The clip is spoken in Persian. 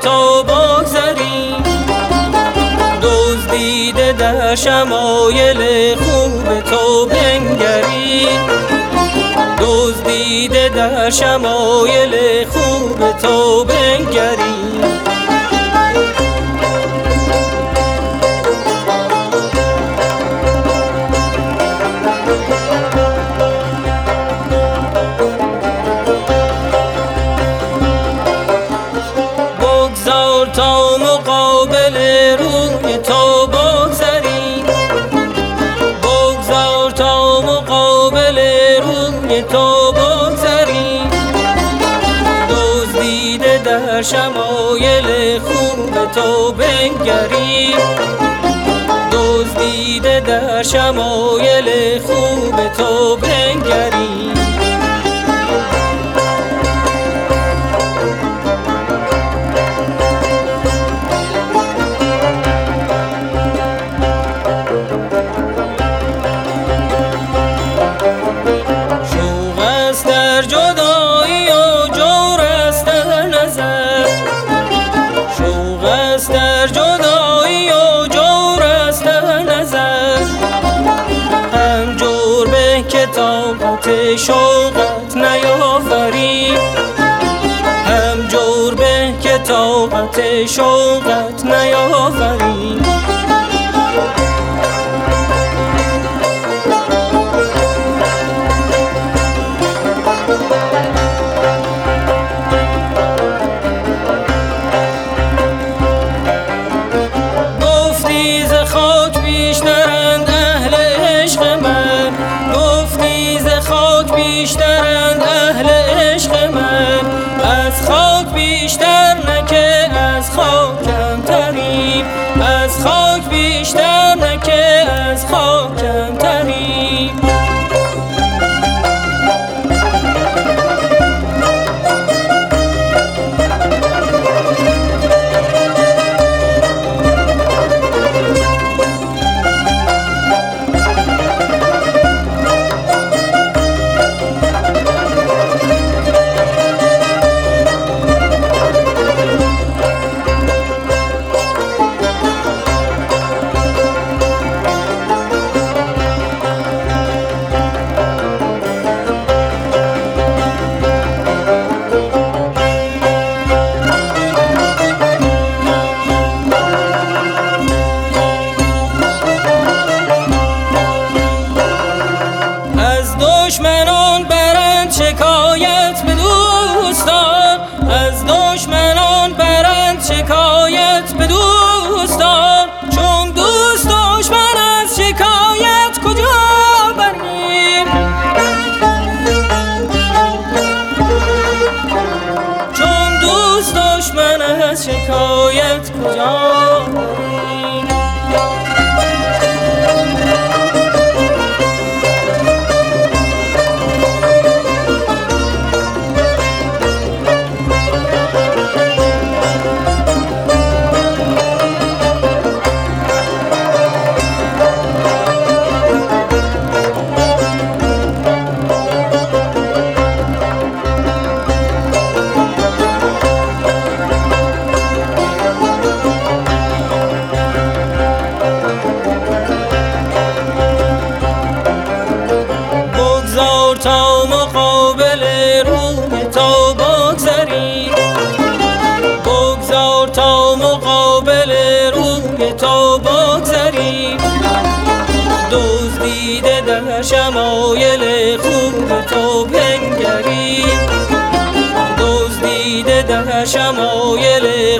تا بگذری دزدیده در شمایل خوب تو بنگری دزدیده در شمایل خوب تو بنگری تا مقابل روی تو بگذری. بگذار تا مقابل روی تو بگذری. دزدیده در شمایل خوب تو بنگری. دزدیده در شمایل خوب تو بنگری. شوقت نیافری گفتی ز خاک بیشترند شکایت به دوستان. از دشمنان برند شکایت به دوستان. چون دوست دشمن از شکایت کجا بریم؟ چون دوست دشمن از شکایت تا مقابل روی تو بگذری. بگذار تا مقابل روی تو بگذری. دزدیده در شمایل خوب تو بنگری. دزدیده در شمایل